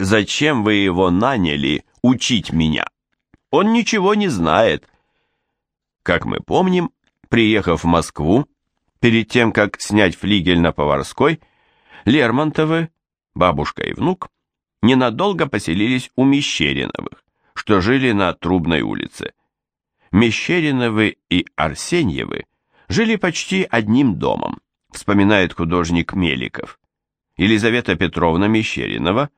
зачем вы его наняли учить меня? Он ничего не знает. Как мы помним, приехав в Москву, перед тем, как снять флигель на Поварской, Лермонтовы, бабушка и внук, ненадолго поселились у Мещериновых, что жили на Трубной улице. Мещериновы и Арсеньевы жили почти одним домом, вспоминает художник Меликов. Елизавета Петровна Мещеринова,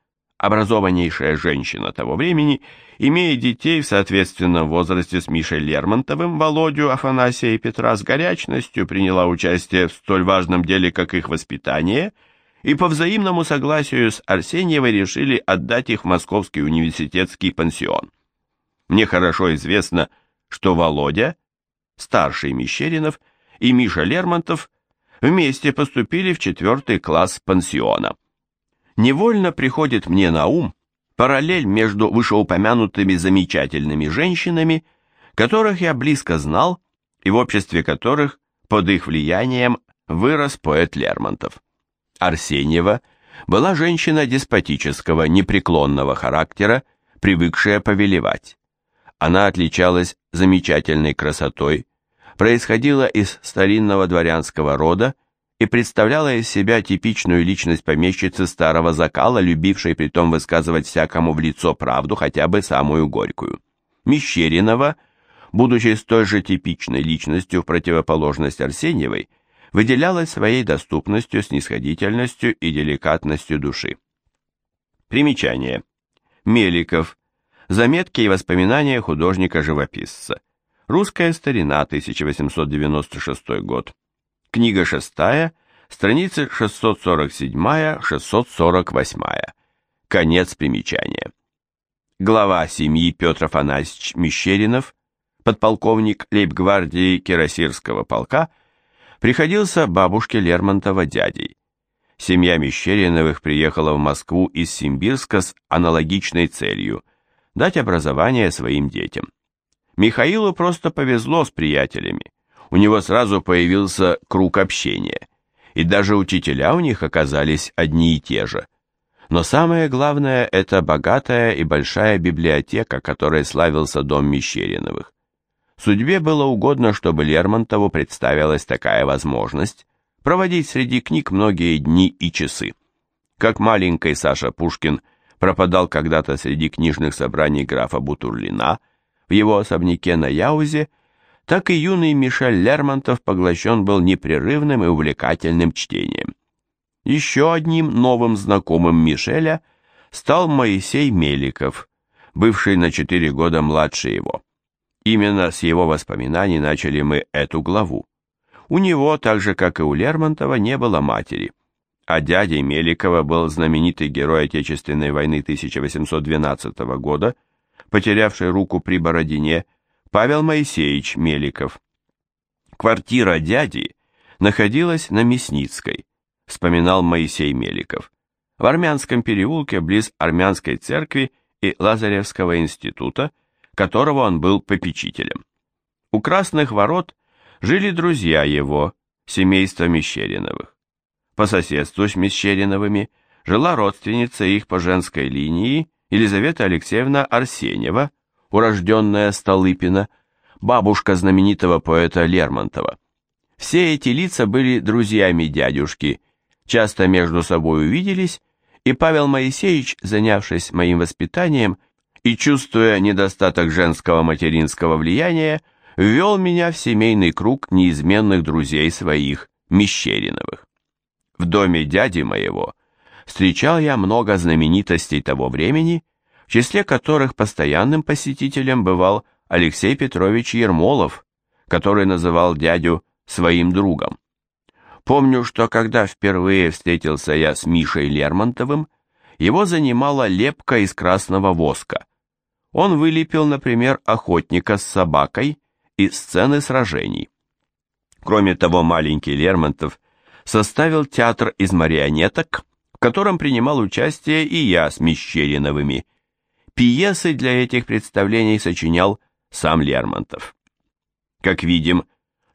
образованнейшая женщина того времени, имея детей в соответственном возрасте с Мишей Лермонтовым, Володю, Афанасия и Петра с горячностью приняла участие в столь важном деле, как их воспитание, и по взаимному согласию с Арсеньевой решили отдать их в Московский университетский пансион. Мне хорошо известно, что Володя, старший Мещеринов, и Миша Лермонтов вместе поступили в четвертый класс пансиона. Невольно приходит мне на ум параллель между вышеупомянутыми замечательными женщинами, которых я близко знал и в обществе которых под их влиянием вырос поэт Лермонтов. Арсеньева была женщина деспотического, непреклонного характера, привыкшая повелевать. Она отличалась замечательной красотой, происходила из старинного дворянского рода и представляла из себя типичную личность помещицы старого закала, любившей притом высказывать всякому в лицо правду, хотя бы самую горькую. Мещеринова, будучи столь же типичной личностью в противоположность Арсеньевой, выделялась своей доступностью, снисходительностью и деликатностью души. Примечание. Меликов. Заметки и воспоминания художника-живописца. Русская старина, 1896 год. Книга шестая, страницы 647-648. Конец примечания. Глава семьи Петр Афанасьевич Мещеринов, подполковник лейб-гвардии Кирасирского полка, приходился бабушке Лермонтова дядей. Семья Мещериновых приехала в Москву из Симбирска с аналогичной целью – дать образование своим детям. Михаилу просто повезло с приятелями. У него сразу появился круг общения. И даже учителя у них оказались одни и те же. Но самое главное – это богатая и большая библиотека, которой славился дом Мещериновых. Судьбе было угодно, чтобы Лермонтову представилась такая возможность проводить среди книг многие дни и часы. Как маленький Саша Пушкин пропадал когда-то среди книжных собраний графа Бутурлина – в его особняке на Яузе, так и юный Мишель Лермонтов поглощен был непрерывным и увлекательным чтением. Еще одним новым знакомым Мишеля стал Моисей Меликов, бывший на четыре года младше его. Именно с его воспоминаний начали мы эту главу. У него, так же как и у Лермонтова, не было матери, а дядей Меликова был знаменитый герой Отечественной войны 1812 года – потерявший руку при Бородине, Павел Моисеевич Меликов. Квартира дяди находилась на Мясницкой, вспоминал Моисей Меликов, в Армянском переулке близ Армянской церкви и Лазаревского института, которого он был попечителем. У Красных ворот жили друзья его, семейство Мещериновых. По соседству с Мещериновыми жила родственница их по женской линии Елизавета Алексеевна Арсеньева, урожденная Столыпина, бабушка знаменитого поэта Лермонтова. Все эти лица были друзьями дядюшки, часто между собой увиделись, и Павел Моисеевич, занявшись моим воспитанием и чувствуя недостаток женского материнского влияния, ввел меня в семейный круг неизменных друзей своих, Мещериновых. В доме дяди моего встречал я много знаменитостей того времени, в числе которых постоянным посетителем бывал Алексей Петрович Ермолов, который называл дядю своим другом. Помню, что когда впервые встретился я с Мишей Лермонтовым, его занимала лепка из красного воска. Он вылепил, например, охотника с собакой и сцены сражений. Кроме того, маленький Лермонтов составил театр из марионеток котором принимал участие и я с Мещериновыми. Пьесы для этих представлений сочинял сам Лермонтов. Как видим,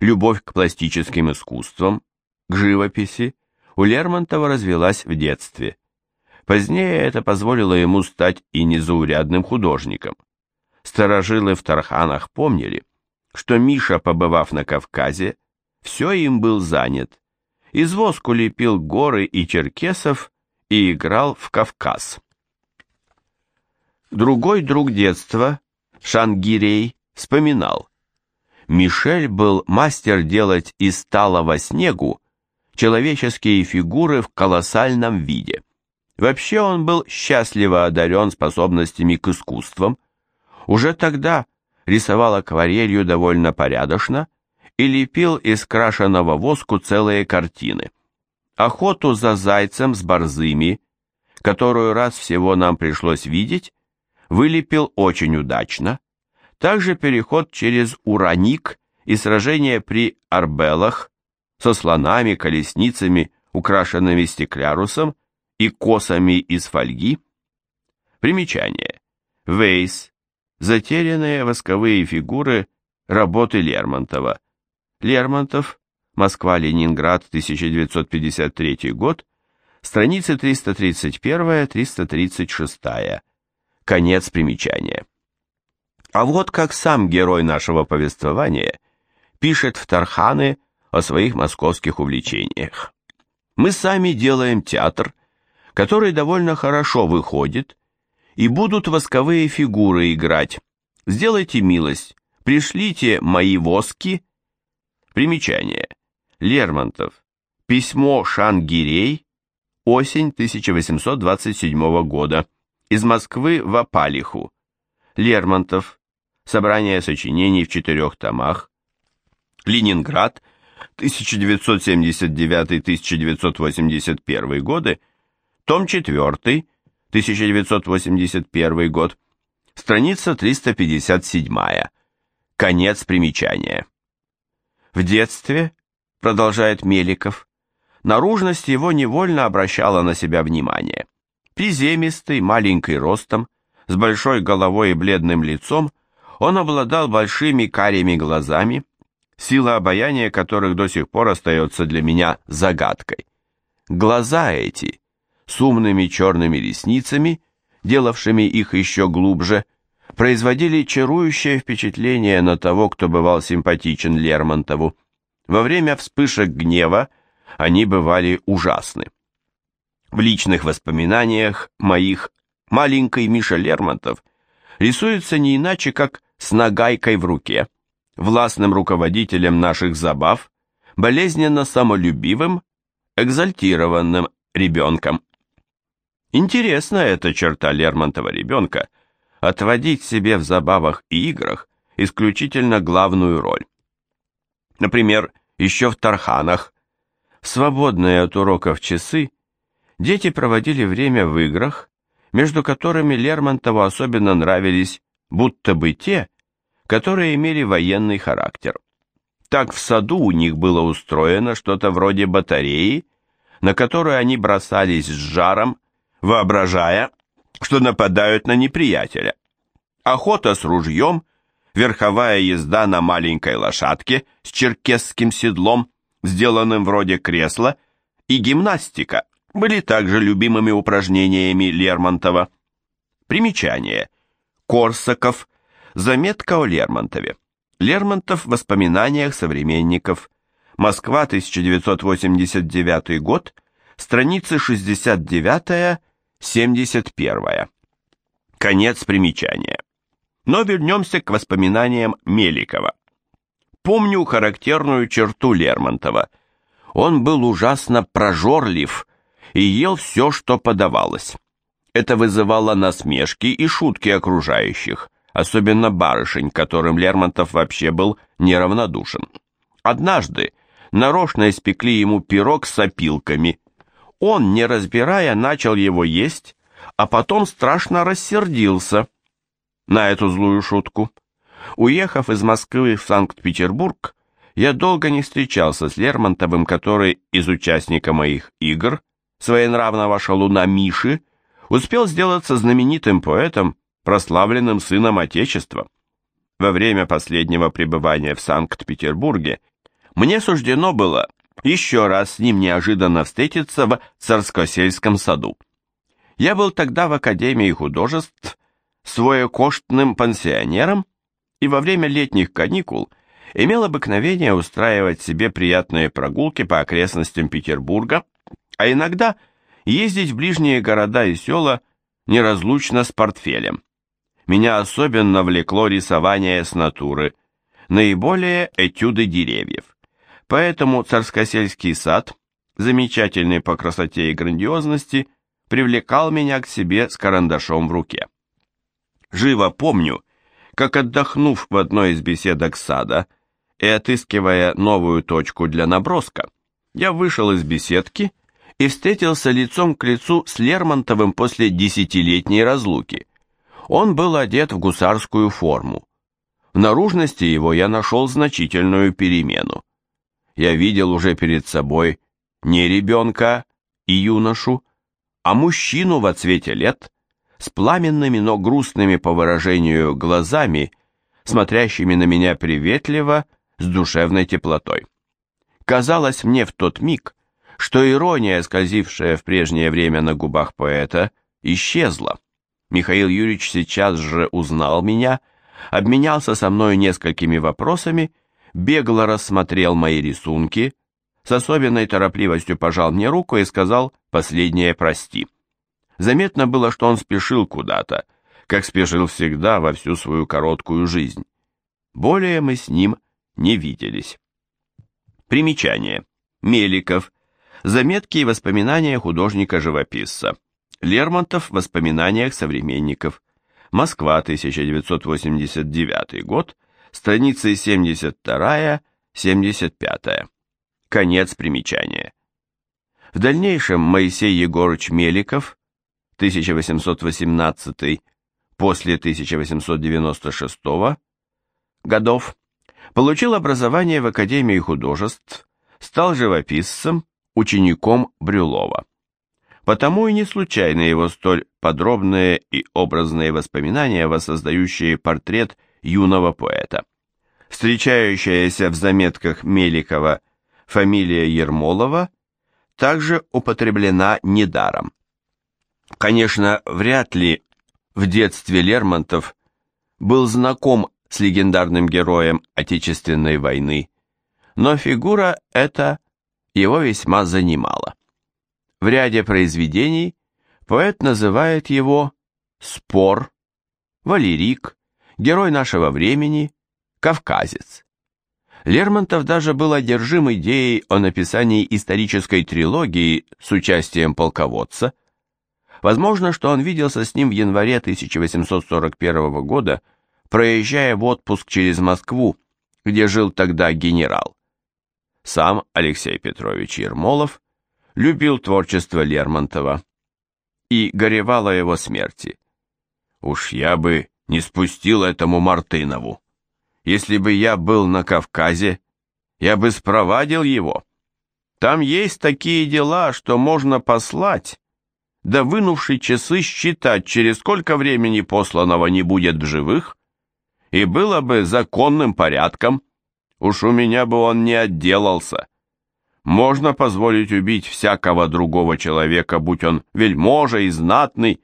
любовь к пластическим искусствам, к живописи у Лермонтова развелась в детстве. Позднее это позволило ему стать и незаурядным художником. Старожилы в Тарханах помнили, что Миша, побывав на Кавказе, все им был занят. Из воску лепил горы и черкесов и играл в Кавказ. Другой друг детства, Шангирей, вспоминал. Мишель был мастер делать из талого снегу человеческие фигуры в колоссальном виде. Вообще он был счастливо одарен способностями к искусствам. Уже тогда рисовал акварелью довольно порядочно и лепил из крашеного воску целые картины. Охоту за зайцем с борзыми, которую раз всего нам пришлось видеть, вылепил очень удачно. Также переход через Ураник и сражение при Арбелах со слонами, колесницами, украшенными стеклярусом и косами из фольги. Примечание. Вейс. Затерянные восковые фигуры работы Лермонтова. Лермонтов. Москва-Ленинград, 1953 год. Страницы 331-336. Конец примечания. А вот как сам герой нашего повествования пишет в Тарханы о своих московских увлечениях. Мы сами делаем театр, который довольно хорошо выходит, и будут восковые фигуры играть. Сделайте милость, пришлите мои воски. Примечание. Лермонтов. Письмо Шангирей. Осень 1827 года. Из Москвы в Апалиху. Лермонтов. Собрание сочинений в четырех томах. Ленинград. 1979-1981 годы. Том 4, 1981 год, страница 357. Конец примечания. В детстве, продолжает Меликов, наружность его невольно обращала на себя внимание. Приземистый, маленький ростом, с большой головой и бледным лицом, он обладал большими карими глазами, сила обаяния которых до сих пор остается для меня загадкой. Глаза эти с умными черными ресницами, делавшими их еще глубже, производили чарующее впечатление на того, кто бывал симпатичен Лермонтову. Во время вспышек гнева они бывали ужасны. В личных воспоминаниях моих маленький Миша Лермонтов рисуется не иначе, как с нагайкой в руке, властным руководителем наших забав, болезненно самолюбивым, экзальтированным ребенком. Интересна эта черта Лермонтова ребенка – отводить себе в забавах и играх исключительно главную роль. Например, еще в Тарханах, свободные от уроков часы, дети проводили время в играх, между которыми Лермонтову особенно нравились будто бы те, которые имели военный характер. Так в саду у них было устроено что-то вроде батареи, на которую они бросались с жаром, воображая, что нападают на неприятеля. Охота с ружьем, верховая езда на маленькой лошадке с черкесским седлом, сделанным вроде кресла, и гимнастика были также любимыми упражнениями Лермонтова. Примечание. Корсаков. Заметка о Лермонтове. Лермонтов в воспоминаниях современников. Москва, 1989 год, страницы 69 71. Конец примечания. Но вернемся к воспоминаниям Меликова. Помню характерную черту Лермонтова. Он был ужасно прожорлив и ел все, что подавалось. Это вызывало насмешки и шутки окружающих, особенно барышень, которым Лермонтов вообще был неравнодушен. Однажды нарочно испекли ему пирог с опилками – он, не разбирая, начал его есть, а потом страшно рассердился на эту злую шутку. Уехав из Москвы в Санкт-Петербург, я долго не встречался с Лермонтовым, который из участника моих игр, своенравного шалуна Миши, успел сделаться знаменитым поэтом, прославленным сыном Отечества. Во время последнего пребывания в Санкт-Петербурге мне суждено было еще раз с ним неожиданно встретиться в Царскосельском саду. Я был тогда в Академии художеств своекоштным пансионером и во время летних каникул имел обыкновение устраивать себе приятные прогулки по окрестностям Петербурга, а иногда ездить в ближние города и села неразлучно с портфелем. Меня особенно влекло рисование с натуры, наиболее этюды деревьев. Поэтому Царскосельский сад, замечательный по красоте и грандиозности, привлекал меня к себе с карандашом в руке. Живо помню, как отдохнув в одной из беседок сада и отыскивая новую точку для наброска, я вышел из беседки и встретился лицом к лицу с Лермонтовым после десятилетней разлуки. Он был одет в гусарскую форму. В наружности его я нашел значительную перемену. Я видел уже перед собой не ребенка и юношу, а мужчину во цвете лет, с пламенными, но грустными по выражению глазами, смотрящими на меня приветливо, с душевной теплотой. Казалось мне в тот миг, что ирония, скользившая в прежнее время на губах поэта, исчезла. Михаил Юрьевич сейчас же узнал меня, обменялся со мной несколькими вопросами, бегло рассмотрел мои рисунки, с особенной торопливостью пожал мне руку и сказал «последнее прости». Заметно было, что он спешил куда-то, как спешил всегда во всю свою короткую жизнь. Более мы с ним не виделись. Примечание. Меликов. Заметки и воспоминания художника-живописца. Лермонтов в воспоминаниях современников. Москва, 1989 год, страницы 72-75. Конец примечания. В дальнейшем Моисей Егорович Меликов, 1818 после 1896 годов, получил образование в Академии художеств, стал живописцем, учеником Брюлова. Потому и не случайны его столь подробные и образные воспоминания, воссоздающие портрет юного поэта. Встречающаяся в заметках Меликова фамилия Ермолова также употреблена недаром. Конечно, вряд ли в детстве Лермонтов был знаком с легендарным героем Отечественной войны, но фигура эта его весьма занимала. В ряде произведений поэт называет его «спор», «валерик», «герой нашего времени», «кавказец». Лермонтов даже был одержим идеей о написании исторической трилогии с участием полководца. Возможно, что он виделся с ним в январе 1841 года, проезжая в отпуск через Москву, где жил тогда генерал. Сам Алексей Петрович Ермолов любил творчество Лермонтова и горевал о его смерти. Уж я бы не спустил этому Мартынову. Если бы я был на Кавказе, я бы спровадил его. Там есть такие дела, что можно послать, да вынувший часы считать, через сколько времени посланного не будет в живых, и было бы законным порядком. Уж у меня бы он не отделался. Можно позволить убить всякого другого человека, будь он вельможа и знатный.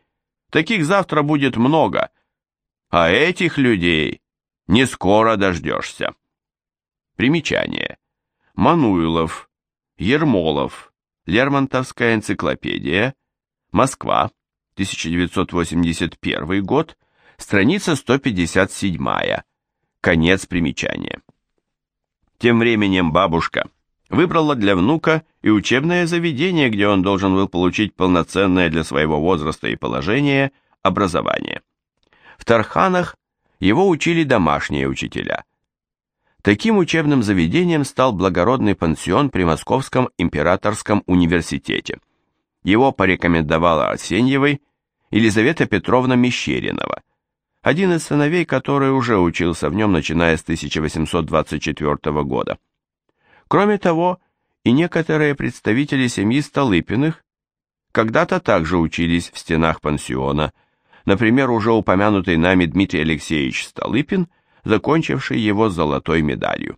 Таких завтра будет много. А этих людей не скоро дождешься. Примечание. Мануилов, Ермолов, Лермонтовская энциклопедия, Москва, 1981 год, страница 157, конец примечания. Тем временем бабушка выбрала для внука и учебное заведение, где он должен был получить полноценное для своего возраста и положения образование. В Тарханах его учили домашние учителя. Таким учебным заведением стал благородный пансион при Московском императорском университете. Его порекомендовала Арсеньевой Елизавета Петровна Мещеринова, один из сыновей, который уже учился в нем, начиная с 1824 года. Кроме того, и некоторые представители семьи Столыпиных когда-то также учились в стенах пансиона, например, уже упомянутый нами Дмитрий Алексеевич Столыпин, закончивший его золотой медалью.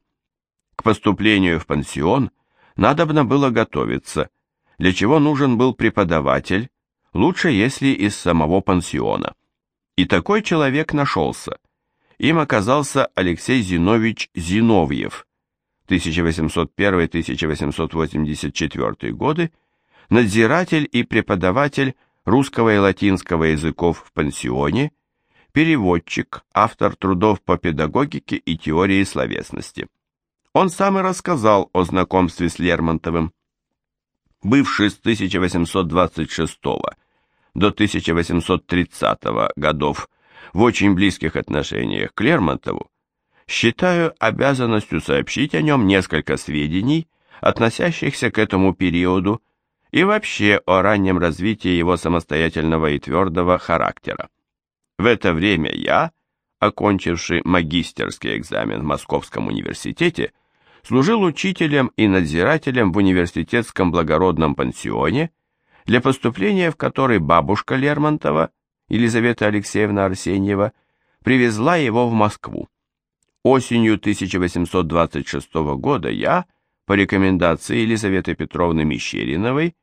К поступлению в пансион надобно было готовиться, для чего нужен был преподаватель, лучше, если из самого пансиона. И такой человек нашелся. Им оказался Алексей Зинович Зиновьев, 1801-1884 годы, надзиратель и преподаватель русского и латинского языков в пансионе, переводчик, автор трудов по педагогике и теории словесности. Он сам и рассказал о знакомстве с Лермонтовым. Бывший с 1826 до 1830 годов в очень близких отношениях к Лермонтову, считаю обязанностью сообщить о нем несколько сведений, относящихся к этому периоду и вообще о раннем развитии его самостоятельного и твердого характера. В это время я, окончивший магистерский экзамен в Московском университете, служил учителем и надзирателем в университетском благородном пансионе, для поступления в который бабушка Лермонтова, Елизавета Алексеевна Арсеньева, привезла его в Москву. Осенью 1826 года я, по рекомендации Елизаветы Петровны Мещериновой,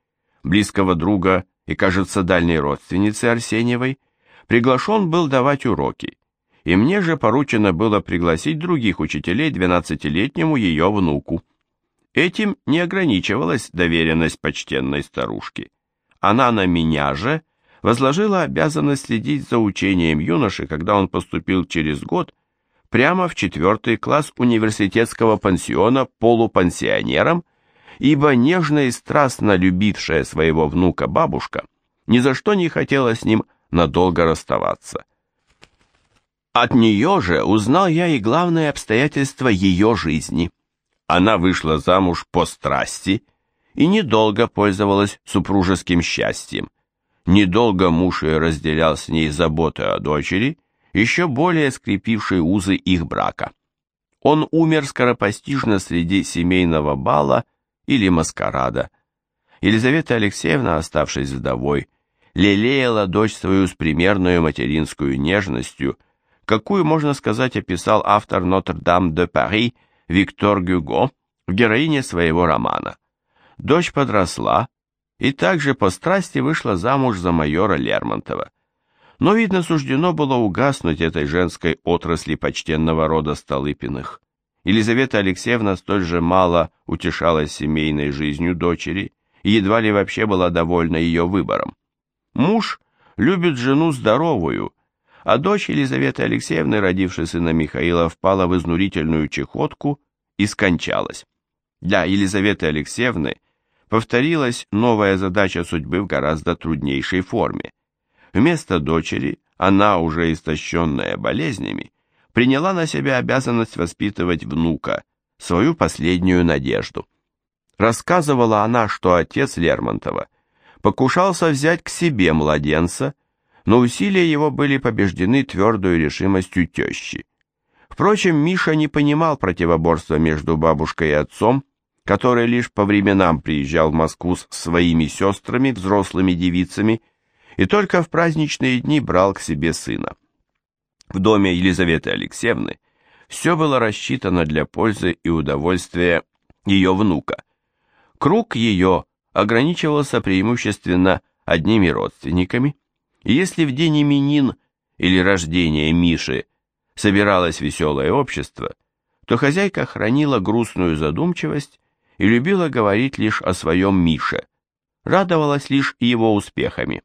близкого друга и, кажется, дальней родственницы Арсеньевой, приглашен был давать уроки, и мне же поручено было пригласить других учителей двенадцатилетнему ее внуку. Этим не ограничивалась доверенность почтенной старушки. Она на меня же возложила обязанность следить за учением юноши, когда он поступил через год прямо в четвертый класс университетского пансиона полупансионером, ибо нежно и страстно любившая своего внука бабушка ни за что не хотела с ним надолго расставаться. От нее же узнал я и главное обстоятельство ее жизни. Она вышла замуж по страсти и недолго пользовалась супружеским счастьем. Недолго муж ее разделял с ней заботы о дочери, еще более скрепившей узы их брака. Он умер скоропостижно среди семейного бала или маскарада. Елизавета Алексеевна, оставшись вдовой, лелеяла дочь свою с примерную материнскую нежностью, какую, можно сказать, описал автор Нотр-Дам-де-Пари Виктор Гюго в героине своего романа. Дочь подросла и также по страсти вышла замуж за майора Лермонтова. Но, видно, суждено было угаснуть этой женской отрасли почтенного рода Столыпиных. Елизавета Алексеевна столь же мало утешалась семейной жизнью дочери и едва ли вообще была довольна ее выбором. Муж любит жену здоровую, а дочь Елизаветы Алексеевны, родившая сына Михаила, впала в изнурительную чехотку и скончалась. Для Елизаветы Алексеевны повторилась новая задача судьбы в гораздо труднейшей форме. Вместо дочери она, уже истощенная болезнями, приняла на себя обязанность воспитывать внука, свою последнюю надежду. Рассказывала она, что отец Лермонтова покушался взять к себе младенца, но усилия его были побеждены твердой решимостью тещи. Впрочем, Миша не понимал противоборства между бабушкой и отцом, который лишь по временам приезжал в Москву с своими сестрами, взрослыми девицами, и только в праздничные дни брал к себе сына. В доме Елизаветы Алексеевны все было рассчитано для пользы и удовольствия ее внука. Круг ее ограничивался преимущественно одними родственниками, и если в день именин или рождения Миши собиралось веселое общество, то хозяйка хранила грустную задумчивость и любила говорить лишь о своем Мише, радовалась лишь его успехами.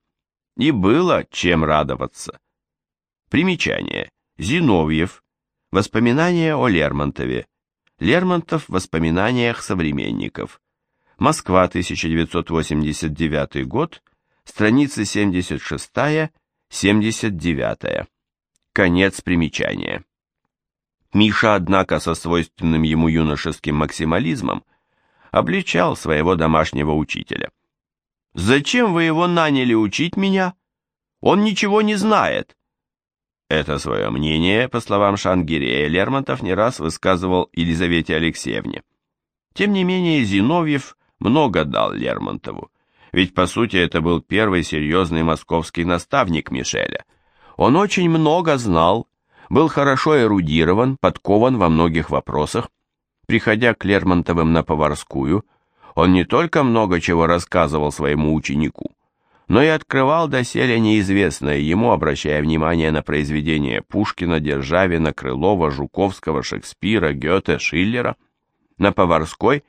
И было чем радоваться. Примечание. Зиновьев. Воспоминания о Лермонтове. Лермонтов в воспоминаниях современников. Москва, 1989 год, страницы 76-79. Конец примечания. Миша, однако, со свойственным ему юношеским максимализмом, обличал своего домашнего учителя. «Зачем вы его наняли учить меня? Он ничего не знает». Это свое мнение, по словам Шангирея, Лермонтов не раз высказывал Елизавете Алексеевне. Тем не менее, Зиновьев много дал Лермонтову, ведь по сути это был первый серьезный московский наставник Мишеля. Он очень много знал, был хорошо эрудирован, подкован во многих вопросах. Приходя к Лермонтовым на Поварскую, он не только много чего рассказывал своему ученику, но и открывал доселе неизвестное ему, обращая внимание на произведения Пушкина, Державина, Крылова, Жуковского, Шекспира, Гёте, Шиллера. На Поварской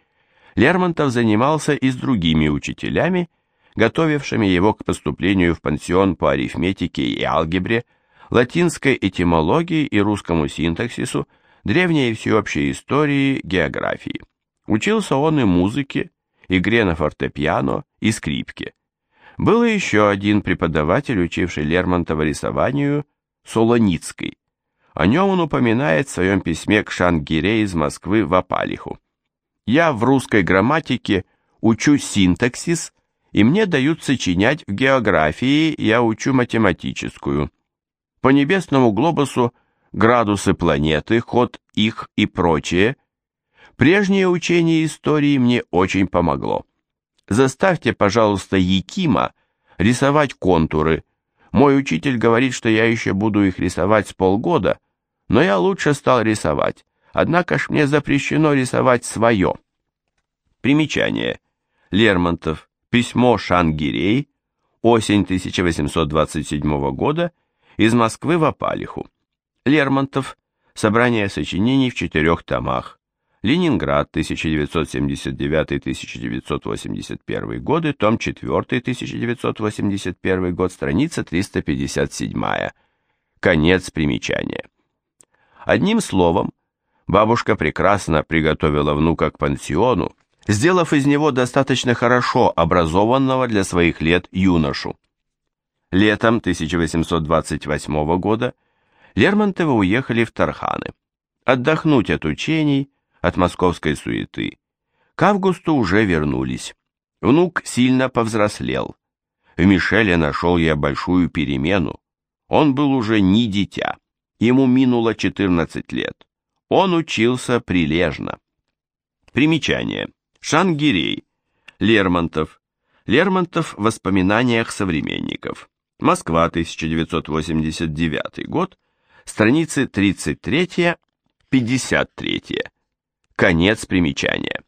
Лермонтов занимался и с другими учителями, готовившими его к поступлению в пансион по арифметике и алгебре, латинской этимологии и русскому синтаксису, древней и всеобщей истории, географии. Учился он и музыке, игре на фортепиано и скрипке. Был еще один преподаватель, учивший Лермонтова рисованию, Солоницкий. О нем он упоминает в своем письме к Шангире из Москвы в Апалиху. «Я в русской грамматике учу синтаксис, и мне дают сочинять в географии, я учу математическую. По небесному глобусу градусы планеты, ход их и прочее. Прежнее учение истории мне очень помогло. Заставьте, пожалуйста, Якима рисовать контуры. Мой учитель говорит, что я еще буду их рисовать с полгода, но я лучше стал рисовать. Однако ж мне запрещено рисовать свое. Примечание. Лермонтов. Письмо Шангирей. Осень 1827 года. Из Москвы в Апалиху. Лермонтов. Собрание сочинений в четырех томах. Ленинград, 1979-1981 годы, том 4, 1981 год, страница 357. Конец примечания. Одним словом, бабушка прекрасно приготовила внука к пансиону, сделав из него достаточно хорошо образованного для своих лет юношу. Летом 1828 года Лермонтовы уехали в Тарханы. Отдохнуть от учений, от московской суеты. К августу уже вернулись. Внук сильно повзрослел. В Мишеле нашел я большую перемену. Он был уже не дитя. Ему минуло 14 лет. Он учился прилежно. Примечание. Шангирей. Лермонтов. Лермонтов в воспоминаниях современников. Москва, 1989 год. Страницы 33-53. Конец примечания.